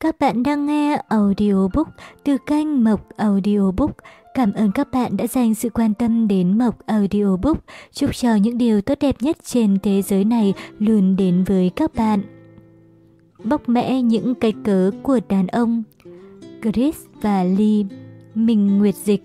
Các bạn đang nghe audiobook từ kênh Mộc Audiobook. Cảm ơn các bạn đã dành sự quan tâm đến Mộc Audiobook. Chúc cho những điều tốt đẹp nhất trên thế giới này luôn đến với các bạn. Bóc mẽ những cái cớ của đàn ông, Chris và Lee Mình Nguyệt Dịch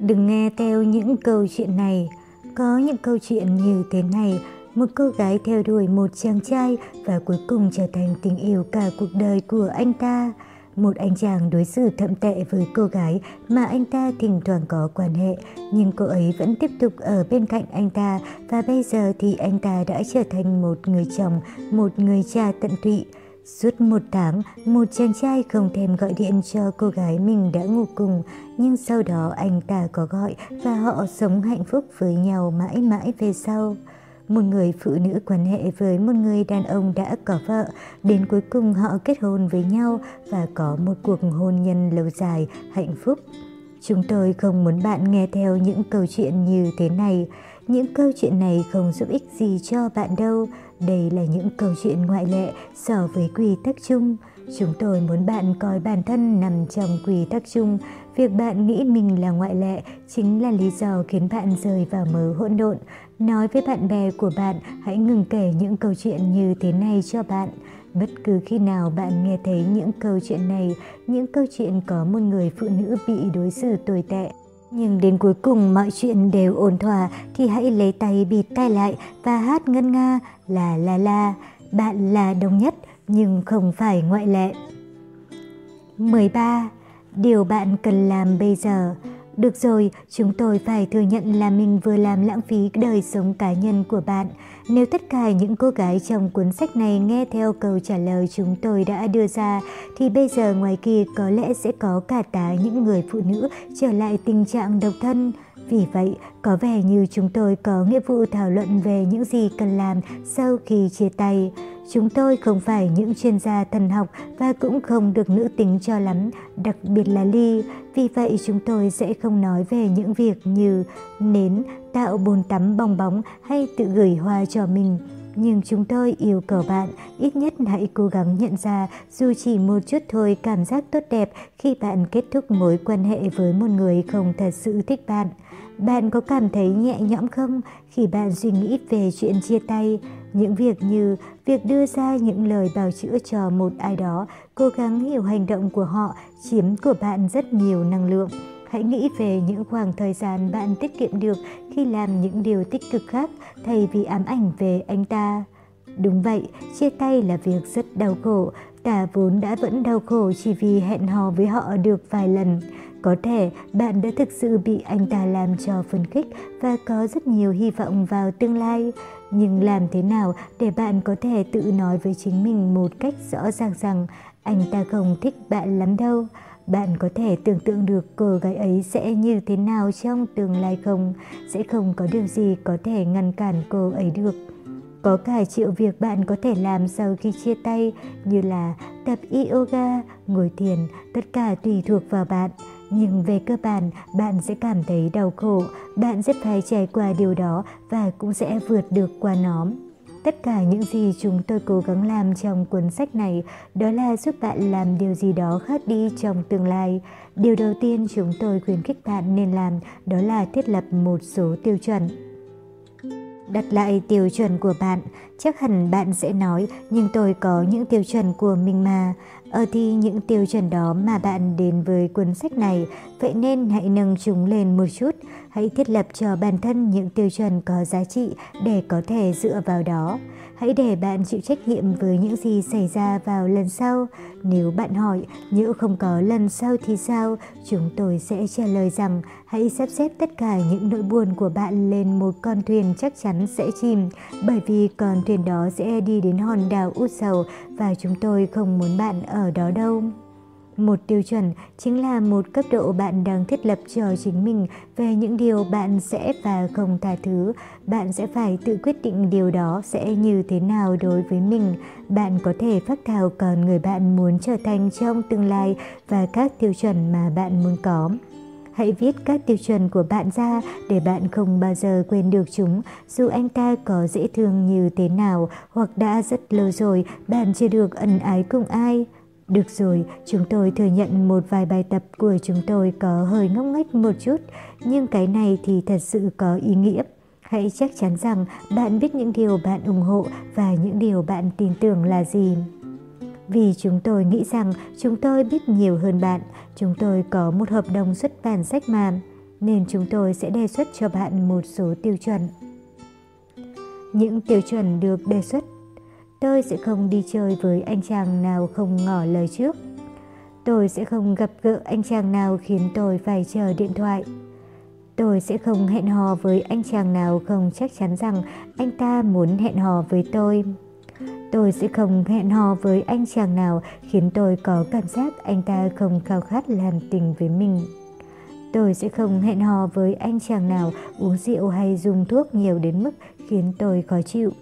Đừng nghe theo những câu chuyện này. Có những câu chuyện như thế này một cô gái theo đuổi một chàng trai và cuối cùng trở thành tình yêu cả cuộc đời của anh ta. Một anh chàng đối xử thậm tệ với cô gái mà anh ta thỉnh thoảng có quan hệ, nhưng cô ấy vẫn tiếp tục ở bên cạnh anh ta và bây giờ thì anh ta đã trở thành một người chồng, một người cha tận tụy. Suốt một tháng, một chàng trai không thèm gọi điện cho cô gái mình đã ngủ cùng, nhưng sau đó anh ta có gọi và họ sống hạnh phúc với nhau mãi mãi về sau một người phụ nữ quan hệ với một người đàn ông đã có vợ, đến cuối cùng họ kết hôn với nhau và có một cuộc hôn nhân lâu dài, hạnh phúc. Chúng tôi không muốn bạn nghe theo những câu chuyện như thế này. Những câu chuyện này không giúp ích gì cho bạn đâu. Đây là những câu chuyện ngoại lệ so với quy tắc chung. Chúng tôi muốn bạn coi bản thân nằm trong quy tắc chung. Việc bạn nghĩ mình là ngoại lệ chính là lý do khiến bạn rơi vào mớ hỗn độn. Nói với bạn bè của bạn, hãy ngừng kể những câu chuyện như thế này cho bạn. Bất cứ khi nào bạn nghe thấy những câu chuyện này, những câu chuyện có một người phụ nữ bị đối xử tồi tệ, nhưng đến cuối cùng mọi chuyện đều ổn thỏa thì hãy lấy tay bịt tai lại và hát ngân nga là la la. Bạn là đồng nhất nhưng không phải ngoại lệ. 13. Điều bạn cần làm bây giờ được rồi, chúng tôi phải thừa nhận là mình vừa làm lãng phí đời sống cá nhân của bạn. Nếu tất cả những cô gái trong cuốn sách này nghe theo câu trả lời chúng tôi đã đưa ra, thì bây giờ ngoài kia có lẽ sẽ có cả tá những người phụ nữ trở lại tình trạng độc thân. Vì vậy, có vẻ như chúng tôi có nghĩa vụ thảo luận về những gì cần làm sau khi chia tay. Chúng tôi không phải những chuyên gia thần học và cũng không được nữ tính cho lắm, đặc biệt là Ly. Vì vậy chúng tôi sẽ không nói về những việc như nến, tạo bồn tắm bong bóng hay tự gửi hoa cho mình. Nhưng chúng tôi yêu cầu bạn ít nhất hãy cố gắng nhận ra dù chỉ một chút thôi cảm giác tốt đẹp khi bạn kết thúc mối quan hệ với một người không thật sự thích bạn. Bạn có cảm thấy nhẹ nhõm không khi bạn suy nghĩ về chuyện chia tay? Những việc như việc đưa ra những lời bào chữa cho một ai đó, cố gắng hiểu hành động của họ chiếm của bạn rất nhiều năng lượng. Hãy nghĩ về những khoảng thời gian bạn tiết kiệm được khi làm những điều tích cực khác thay vì ám ảnh về anh ta. Đúng vậy, chia tay là việc rất đau khổ. Ta vốn đã vẫn đau khổ chỉ vì hẹn hò với họ được vài lần. Có thể bạn đã thực sự bị anh ta làm cho phấn khích và có rất nhiều hy vọng vào tương lai. Nhưng làm thế nào để bạn có thể tự nói với chính mình một cách rõ ràng rằng anh ta không thích bạn lắm đâu. Bạn có thể tưởng tượng được cô gái ấy sẽ như thế nào trong tương lai không? Sẽ không có điều gì có thể ngăn cản cô ấy được. Có cả triệu việc bạn có thể làm sau khi chia tay như là tập yoga, ngồi thiền, tất cả tùy thuộc vào bạn. Nhưng về cơ bản, bạn sẽ cảm thấy đau khổ, bạn sẽ phải trải qua điều đó và cũng sẽ vượt được qua nó. Tất cả những gì chúng tôi cố gắng làm trong cuốn sách này đó là giúp bạn làm điều gì đó khác đi trong tương lai. Điều đầu tiên chúng tôi khuyến khích bạn nên làm đó là thiết lập một số tiêu chuẩn. Đặt lại tiêu chuẩn của bạn, chắc hẳn bạn sẽ nói nhưng tôi có những tiêu chuẩn của mình mà. Ở thì những tiêu chuẩn đó mà bạn đến với cuốn sách này, vậy nên hãy nâng chúng lên một chút. Hãy thiết lập cho bản thân những tiêu chuẩn có giá trị để có thể dựa vào đó. Hãy để bạn chịu trách nhiệm với những gì xảy ra vào lần sau. Nếu bạn hỏi, nếu không có lần sau thì sao? Chúng tôi sẽ trả lời rằng hãy sắp xếp tất cả những nỗi buồn của bạn lên một con thuyền chắc chắn sẽ chìm, bởi vì con thuyền đó sẽ đi đến hòn đảo út sầu và chúng tôi không muốn bạn ở đó đâu. Một tiêu chuẩn chính là một cấp độ bạn đang thiết lập cho chính mình về những điều bạn sẽ và không tha thứ. Bạn sẽ phải tự quyết định điều đó sẽ như thế nào đối với mình. Bạn có thể phát thảo còn người bạn muốn trở thành trong tương lai và các tiêu chuẩn mà bạn muốn có. Hãy viết các tiêu chuẩn của bạn ra để bạn không bao giờ quên được chúng, dù anh ta có dễ thương như thế nào hoặc đã rất lâu rồi bạn chưa được ân ái cùng ai. Được rồi, chúng tôi thừa nhận một vài bài tập của chúng tôi có hơi ngốc nghếch một chút, nhưng cái này thì thật sự có ý nghĩa. Hãy chắc chắn rằng bạn biết những điều bạn ủng hộ và những điều bạn tin tưởng là gì. Vì chúng tôi nghĩ rằng chúng tôi biết nhiều hơn bạn, chúng tôi có một hợp đồng xuất bản sách mà, nên chúng tôi sẽ đề xuất cho bạn một số tiêu chuẩn. Những tiêu chuẩn được đề xuất Tôi sẽ không đi chơi với anh chàng nào không ngỏ lời trước. Tôi sẽ không gặp gỡ anh chàng nào khiến tôi phải chờ điện thoại. Tôi sẽ không hẹn hò với anh chàng nào không chắc chắn rằng anh ta muốn hẹn hò với tôi. Tôi sẽ không hẹn hò với anh chàng nào khiến tôi có cảm giác anh ta không khao khát làm tình với mình. Tôi sẽ không hẹn hò với anh chàng nào uống rượu hay dùng thuốc nhiều đến mức khiến tôi khó chịu.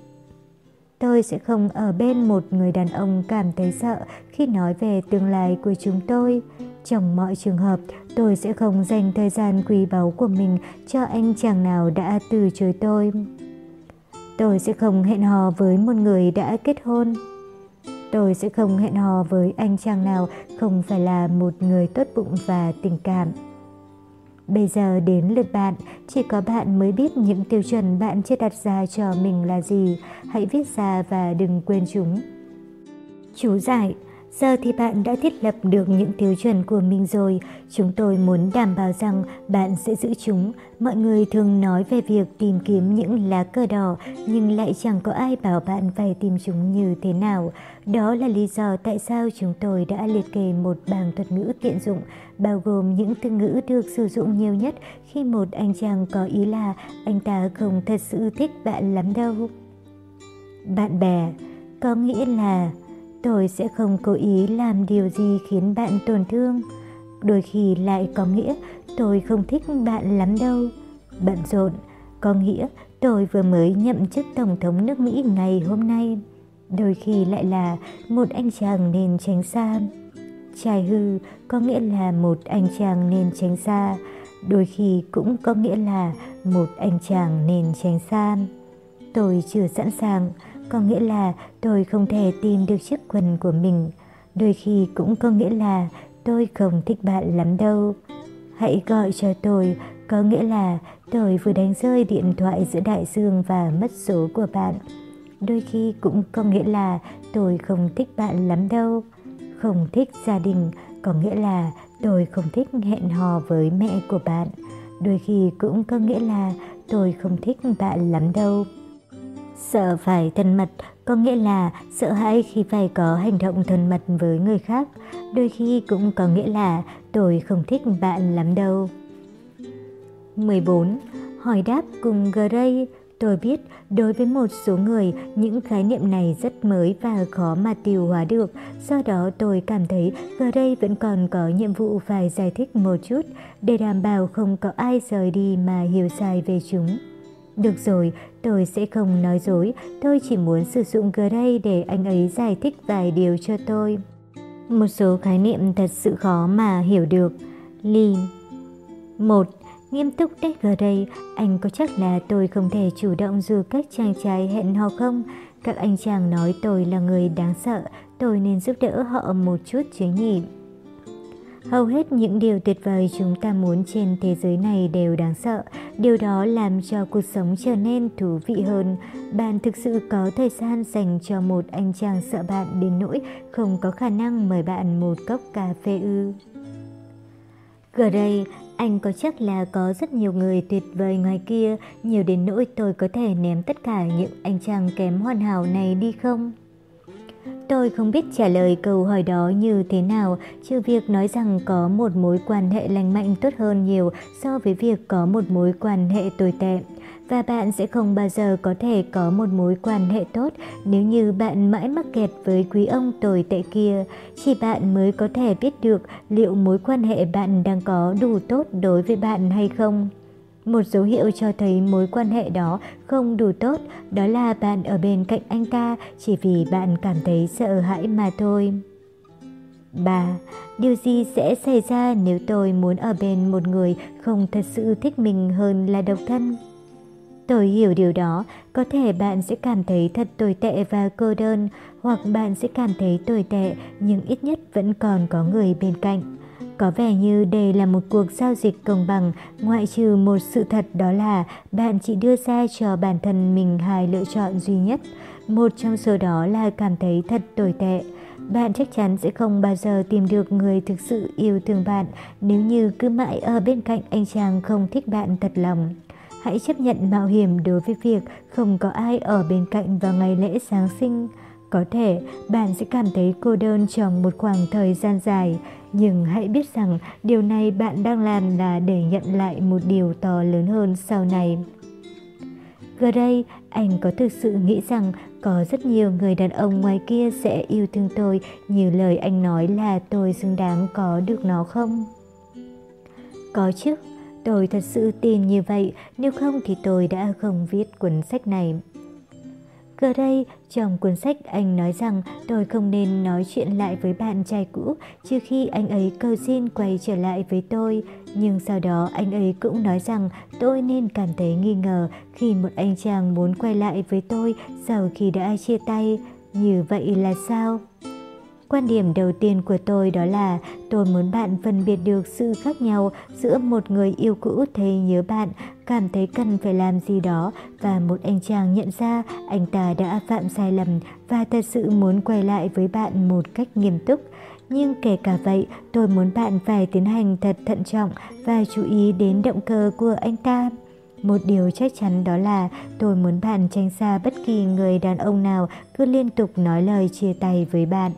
Tôi sẽ không ở bên một người đàn ông cảm thấy sợ khi nói về tương lai của chúng tôi. Trong mọi trường hợp, tôi sẽ không dành thời gian quý báu của mình cho anh chàng nào đã từ chối tôi. Tôi sẽ không hẹn hò với một người đã kết hôn. Tôi sẽ không hẹn hò với anh chàng nào không phải là một người tốt bụng và tình cảm. Bây giờ đến lượt bạn, chỉ có bạn mới biết những tiêu chuẩn bạn chưa đặt ra cho mình là gì. Hãy viết ra và đừng quên chúng. Chú giải Giờ thì bạn đã thiết lập được những tiêu chuẩn của mình rồi, chúng tôi muốn đảm bảo rằng bạn sẽ giữ chúng. Mọi người thường nói về việc tìm kiếm những lá cờ đỏ, nhưng lại chẳng có ai bảo bạn phải tìm chúng như thế nào. Đó là lý do tại sao chúng tôi đã liệt kê một bảng thuật ngữ tiện dụng, bao gồm những từ ngữ được sử dụng nhiều nhất khi một anh chàng có ý là anh ta không thật sự thích bạn lắm đâu. Bạn bè có nghĩa là tôi sẽ không cố ý làm điều gì khiến bạn tổn thương. Đôi khi lại có nghĩa tôi không thích bạn lắm đâu. Bận rộn, có nghĩa tôi vừa mới nhậm chức Tổng thống nước Mỹ ngày hôm nay. Đôi khi lại là một anh chàng nên tránh xa. Trai hư có nghĩa là một anh chàng nên tránh xa. Đôi khi cũng có nghĩa là một anh chàng nên tránh xa. Tôi chưa sẵn sàng có nghĩa là tôi không thể tìm được chiếc quần của mình. Đôi khi cũng có nghĩa là tôi không thích bạn lắm đâu. Hãy gọi cho tôi, có nghĩa là tôi vừa đánh rơi điện thoại giữa đại dương và mất số của bạn. Đôi khi cũng có nghĩa là tôi không thích bạn lắm đâu. Không thích gia đình có nghĩa là tôi không thích hẹn hò với mẹ của bạn. Đôi khi cũng có nghĩa là tôi không thích bạn lắm đâu. Sợ phải thân mật có nghĩa là sợ hãi khi phải có hành động thân mật với người khác, đôi khi cũng có nghĩa là tôi không thích bạn lắm đâu. 14. Hỏi đáp cùng Gray Tôi biết đối với một số người những khái niệm này rất mới và khó mà tiêu hóa được, do đó tôi cảm thấy Gray vẫn còn có nhiệm vụ phải giải thích một chút để đảm bảo không có ai rời đi mà hiểu sai về chúng. Được rồi, tôi sẽ không nói dối, tôi chỉ muốn sử dụng Gray để anh ấy giải thích vài điều cho tôi. Một số khái niệm thật sự khó mà hiểu được. Lee một Nghiêm túc đấy Gray, anh có chắc là tôi không thể chủ động dù các chàng trai hẹn hò không? Các anh chàng nói tôi là người đáng sợ, tôi nên giúp đỡ họ một chút chứ nhỉ? Hầu hết những điều tuyệt vời chúng ta muốn trên thế giới này đều đáng sợ. Điều đó làm cho cuộc sống trở nên thú vị hơn. Bạn thực sự có thời gian dành cho một anh chàng sợ bạn đến nỗi không có khả năng mời bạn một cốc cà phê ư. Gần đây, anh có chắc là có rất nhiều người tuyệt vời ngoài kia, nhiều đến nỗi tôi có thể ném tất cả những anh chàng kém hoàn hảo này đi không? Tôi không biết trả lời câu hỏi đó như thế nào, trừ việc nói rằng có một mối quan hệ lành mạnh tốt hơn nhiều so với việc có một mối quan hệ tồi tệ. Và bạn sẽ không bao giờ có thể có một mối quan hệ tốt nếu như bạn mãi mắc kẹt với quý ông tồi tệ kia. Chỉ bạn mới có thể biết được liệu mối quan hệ bạn đang có đủ tốt đối với bạn hay không. Một dấu hiệu cho thấy mối quan hệ đó không đủ tốt, đó là bạn ở bên cạnh anh ta chỉ vì bạn cảm thấy sợ hãi mà thôi. 3. Điều gì sẽ xảy ra nếu tôi muốn ở bên một người không thật sự thích mình hơn là độc thân? Tôi hiểu điều đó, có thể bạn sẽ cảm thấy thật tồi tệ và cô đơn, hoặc bạn sẽ cảm thấy tồi tệ nhưng ít nhất vẫn còn có người bên cạnh. Có vẻ như đây là một cuộc giao dịch công bằng, ngoại trừ một sự thật đó là bạn chỉ đưa ra cho bản thân mình hai lựa chọn duy nhất. Một trong số đó là cảm thấy thật tồi tệ. Bạn chắc chắn sẽ không bao giờ tìm được người thực sự yêu thương bạn nếu như cứ mãi ở bên cạnh anh chàng không thích bạn thật lòng. Hãy chấp nhận mạo hiểm đối với việc không có ai ở bên cạnh vào ngày lễ Giáng sinh. Có thể bạn sẽ cảm thấy cô đơn trong một khoảng thời gian dài, nhưng hãy biết rằng điều này bạn đang làm là để nhận lại một điều to lớn hơn sau này. Gần đây anh có thực sự nghĩ rằng có rất nhiều người đàn ông ngoài kia sẽ yêu thương tôi như lời anh nói là tôi xứng đáng có được nó không? Có chứ, tôi thật sự tin như vậy, nếu không thì tôi đã không viết cuốn sách này. Gần đây, trong cuốn sách, anh nói rằng, tôi không nên nói chuyện lại với bạn trai cũ trừ khi anh ấy cầu xin quay trở lại với tôi. Nhưng sau đó, anh ấy cũng nói rằng, tôi nên cảm thấy nghi ngờ khi một anh chàng muốn quay lại với tôi sau khi đã chia tay. Như vậy là sao? Quan điểm đầu tiên của tôi đó là tôi muốn bạn phân biệt được sự khác nhau giữa một người yêu cũ thấy nhớ bạn, cảm thấy cần phải làm gì đó và một anh chàng nhận ra anh ta đã phạm sai lầm và thật sự muốn quay lại với bạn một cách nghiêm túc. Nhưng kể cả vậy, tôi muốn bạn phải tiến hành thật thận trọng và chú ý đến động cơ của anh ta. Một điều chắc chắn đó là tôi muốn bạn tránh xa bất kỳ người đàn ông nào cứ liên tục nói lời chia tay với bạn.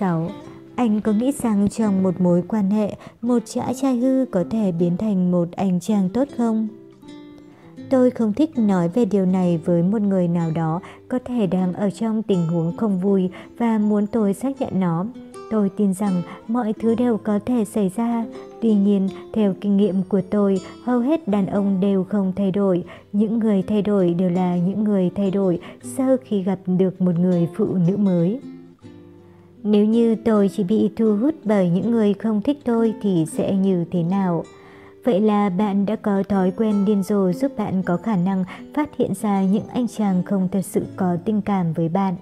6. Anh có nghĩ rằng trong một mối quan hệ, một chã trai hư có thể biến thành một anh chàng tốt không? Tôi không thích nói về điều này với một người nào đó có thể đang ở trong tình huống không vui và muốn tôi xác nhận nó. Tôi tin rằng mọi thứ đều có thể xảy ra. Tuy nhiên, theo kinh nghiệm của tôi, hầu hết đàn ông đều không thay đổi. Những người thay đổi đều là những người thay đổi sau khi gặp được một người phụ nữ mới. Nếu như tôi chỉ bị thu hút bởi những người không thích tôi thì sẽ như thế nào? Vậy là bạn đã có thói quen điên rồ giúp bạn có khả năng phát hiện ra những anh chàng không thật sự có tình cảm với bạn.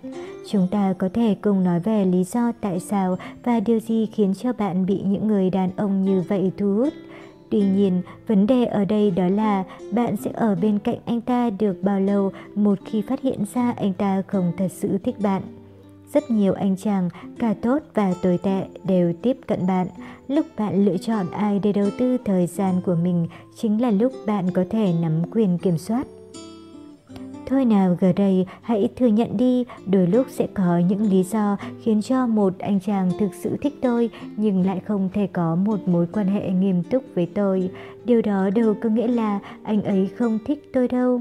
Chúng ta có thể cùng nói về lý do tại sao và điều gì khiến cho bạn bị những người đàn ông như vậy thu hút. Tuy nhiên, vấn đề ở đây đó là bạn sẽ ở bên cạnh anh ta được bao lâu một khi phát hiện ra anh ta không thật sự thích bạn. Rất nhiều anh chàng, cả tốt và tồi tệ đều tiếp cận bạn. Lúc bạn lựa chọn ai để đầu tư thời gian của mình chính là lúc bạn có thể nắm quyền kiểm soát. Thôi nào gần đây, hãy thừa nhận đi, đôi lúc sẽ có những lý do khiến cho một anh chàng thực sự thích tôi nhưng lại không thể có một mối quan hệ nghiêm túc với tôi. Điều đó đâu có nghĩa là anh ấy không thích tôi đâu.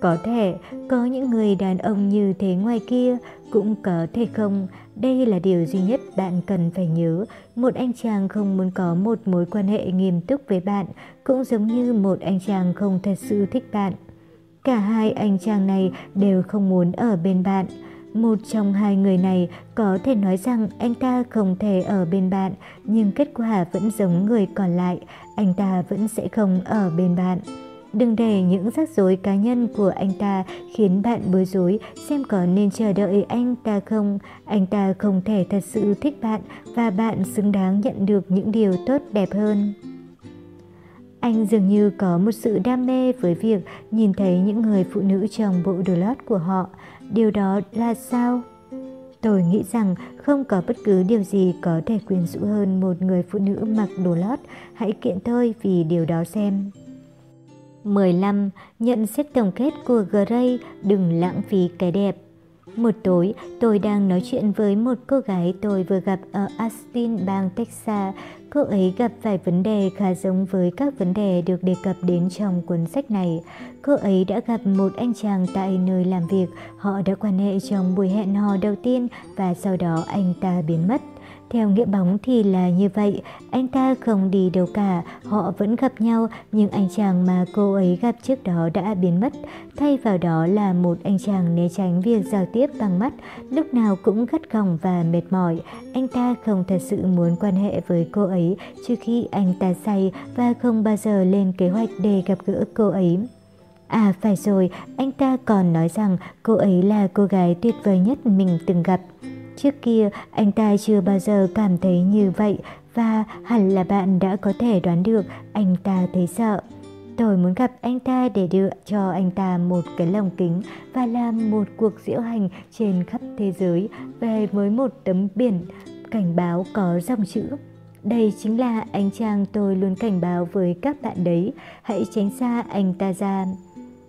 Có thể có những người đàn ông như thế ngoài kia, cũng có thể không. Đây là điều duy nhất bạn cần phải nhớ. Một anh chàng không muốn có một mối quan hệ nghiêm túc với bạn, cũng giống như một anh chàng không thật sự thích bạn. Cả hai anh chàng này đều không muốn ở bên bạn. Một trong hai người này có thể nói rằng anh ta không thể ở bên bạn, nhưng kết quả vẫn giống người còn lại, anh ta vẫn sẽ không ở bên bạn. Đừng để những rắc rối cá nhân của anh ta khiến bạn bối rối xem có nên chờ đợi anh ta không. Anh ta không thể thật sự thích bạn và bạn xứng đáng nhận được những điều tốt đẹp hơn. Anh dường như có một sự đam mê với việc nhìn thấy những người phụ nữ trong bộ đồ lót của họ. Điều đó là sao? Tôi nghĩ rằng không có bất cứ điều gì có thể quyến rũ hơn một người phụ nữ mặc đồ lót. Hãy kiện tôi vì điều đó xem. 15. Nhận xét tổng kết của Gray, đừng lãng phí cái đẹp. Một tối, tôi đang nói chuyện với một cô gái tôi vừa gặp ở Austin, bang Texas. Cô ấy gặp vài vấn đề khá giống với các vấn đề được đề cập đến trong cuốn sách này. Cô ấy đã gặp một anh chàng tại nơi làm việc. Họ đã quan hệ trong buổi hẹn hò đầu tiên và sau đó anh ta biến mất. Theo nghĩa bóng thì là như vậy, anh ta không đi đâu cả, họ vẫn gặp nhau nhưng anh chàng mà cô ấy gặp trước đó đã biến mất. Thay vào đó là một anh chàng né tránh việc giao tiếp bằng mắt, lúc nào cũng gắt gỏng và mệt mỏi. Anh ta không thật sự muốn quan hệ với cô ấy trừ khi anh ta say và không bao giờ lên kế hoạch để gặp gỡ cô ấy. À phải rồi, anh ta còn nói rằng cô ấy là cô gái tuyệt vời nhất mình từng gặp. Trước kia, anh ta chưa bao giờ cảm thấy như vậy và hẳn là bạn đã có thể đoán được anh ta thấy sợ. Tôi muốn gặp anh ta để đưa cho anh ta một cái lồng kính và làm một cuộc diễu hành trên khắp thế giới về với một tấm biển cảnh báo có dòng chữ. Đây chính là anh chàng tôi luôn cảnh báo với các bạn đấy, hãy tránh xa anh ta ra.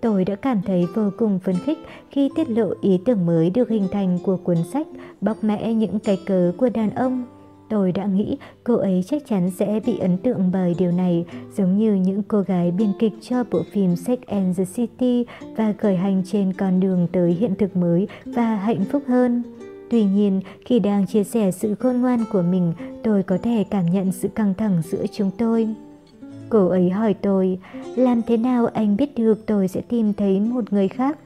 Tôi đã cảm thấy vô cùng phấn khích khi tiết lộ ý tưởng mới được hình thành của cuốn sách Bóc mẽ những cái cớ của đàn ông. Tôi đã nghĩ cô ấy chắc chắn sẽ bị ấn tượng bởi điều này, giống như những cô gái biên kịch cho bộ phim Sex and the City và khởi hành trên con đường tới hiện thực mới và hạnh phúc hơn. Tuy nhiên, khi đang chia sẻ sự khôn ngoan của mình, tôi có thể cảm nhận sự căng thẳng giữa chúng tôi. Cô ấy hỏi tôi, làm thế nào anh biết được tôi sẽ tìm thấy một người khác?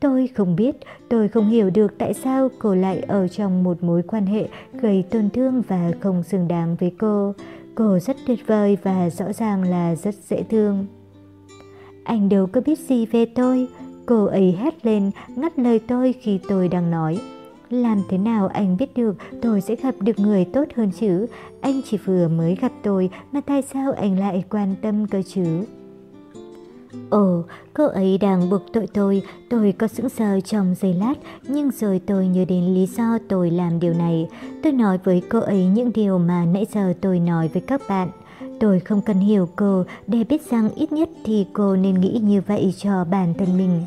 Tôi không biết, tôi không hiểu được tại sao cô lại ở trong một mối quan hệ gây tổn thương và không xứng đáng với cô. Cô rất tuyệt vời và rõ ràng là rất dễ thương. Anh đâu có biết gì về tôi. Cô ấy hét lên, ngắt lời tôi khi tôi đang nói. Làm thế nào anh biết được tôi sẽ gặp được người tốt hơn chứ? Anh chỉ vừa mới gặp tôi mà tại sao anh lại quan tâm cơ chứ? Ồ, cô ấy đang buộc tội tôi, tôi có sững sờ trong giây lát, nhưng rồi tôi nhớ đến lý do tôi làm điều này. Tôi nói với cô ấy những điều mà nãy giờ tôi nói với các bạn. Tôi không cần hiểu cô để biết rằng ít nhất thì cô nên nghĩ như vậy cho bản thân mình.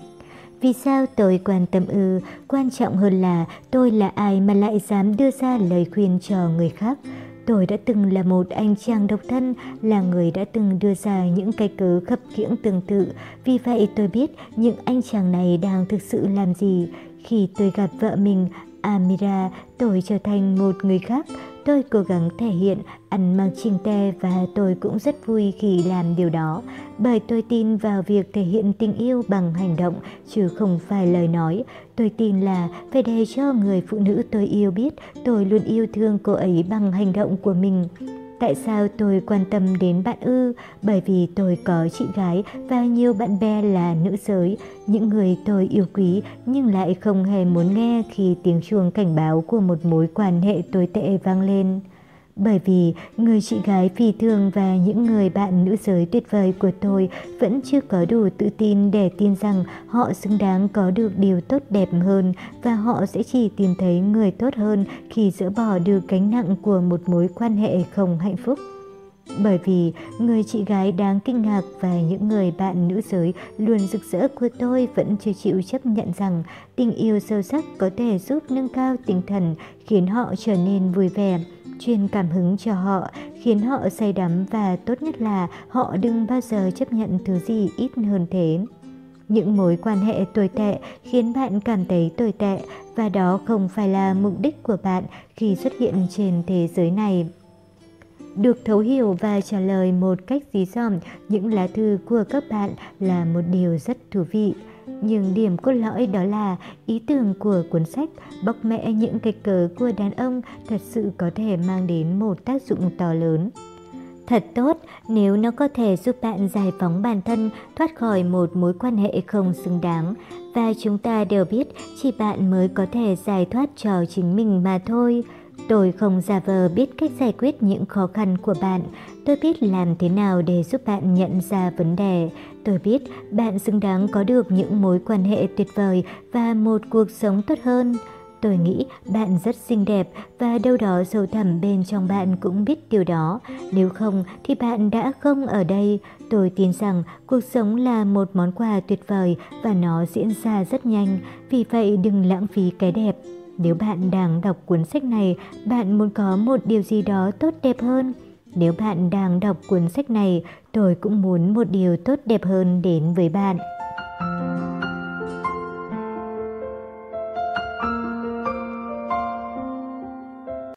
Vì sao tôi quan tâm ư? Quan trọng hơn là tôi là ai mà lại dám đưa ra lời khuyên cho người khác. Tôi đã từng là một anh chàng độc thân, là người đã từng đưa ra những cái cớ khập khiễng tương tự. Vì vậy tôi biết những anh chàng này đang thực sự làm gì. Khi tôi gặp vợ mình, Amira, tôi trở thành một người khác. Tôi cố gắng thể hiện, ăn mang chỉnh tề và tôi cũng rất vui khi làm điều đó, bởi tôi tin vào việc thể hiện tình yêu bằng hành động chứ không phải lời nói. Tôi tin là phải để cho người phụ nữ tôi yêu biết tôi luôn yêu thương cô ấy bằng hành động của mình. Tại sao tôi quan tâm đến bạn ư? Bởi vì tôi có chị gái và nhiều bạn bè là nữ giới, những người tôi yêu quý nhưng lại không hề muốn nghe khi tiếng chuông cảnh báo của một mối quan hệ tồi tệ vang lên. Bởi vì người chị gái phi thường và những người bạn nữ giới tuyệt vời của tôi vẫn chưa có đủ tự tin để tin rằng họ xứng đáng có được điều tốt đẹp hơn và họ sẽ chỉ tìm thấy người tốt hơn khi dỡ bỏ được gánh nặng của một mối quan hệ không hạnh phúc. Bởi vì người chị gái đáng kinh ngạc và những người bạn nữ giới luôn rực rỡ của tôi vẫn chưa chịu chấp nhận rằng tình yêu sâu sắc có thể giúp nâng cao tinh thần, khiến họ trở nên vui vẻ truyền cảm hứng cho họ, khiến họ say đắm và tốt nhất là họ đừng bao giờ chấp nhận thứ gì ít hơn thế. Những mối quan hệ tồi tệ khiến bạn cảm thấy tồi tệ và đó không phải là mục đích của bạn khi xuất hiện trên thế giới này. Được thấu hiểu và trả lời một cách dí dỏm những lá thư của các bạn là một điều rất thú vị. Nhưng điểm cốt lõi đó là ý tưởng của cuốn sách bóc mẽ những cái cớ của đàn ông thật sự có thể mang đến một tác dụng to lớn. Thật tốt, nếu nó có thể giúp bạn giải phóng bản thân, thoát khỏi một mối quan hệ không xứng đáng. Và chúng ta đều biết chỉ bạn mới có thể giải thoát cho chính mình mà thôi. Tôi không giả vờ biết cách giải quyết những khó khăn của bạn. Tôi biết làm thế nào để giúp bạn nhận ra vấn đề. Tôi biết bạn xứng đáng có được những mối quan hệ tuyệt vời và một cuộc sống tốt hơn. Tôi nghĩ bạn rất xinh đẹp và đâu đó sâu thẳm bên trong bạn cũng biết điều đó. Nếu không thì bạn đã không ở đây. Tôi tin rằng cuộc sống là một món quà tuyệt vời và nó diễn ra rất nhanh. Vì vậy đừng lãng phí cái đẹp. Nếu bạn đang đọc cuốn sách này, bạn muốn có một điều gì đó tốt đẹp hơn. Nếu bạn đang đọc cuốn sách này, tôi cũng muốn một điều tốt đẹp hơn đến với bạn.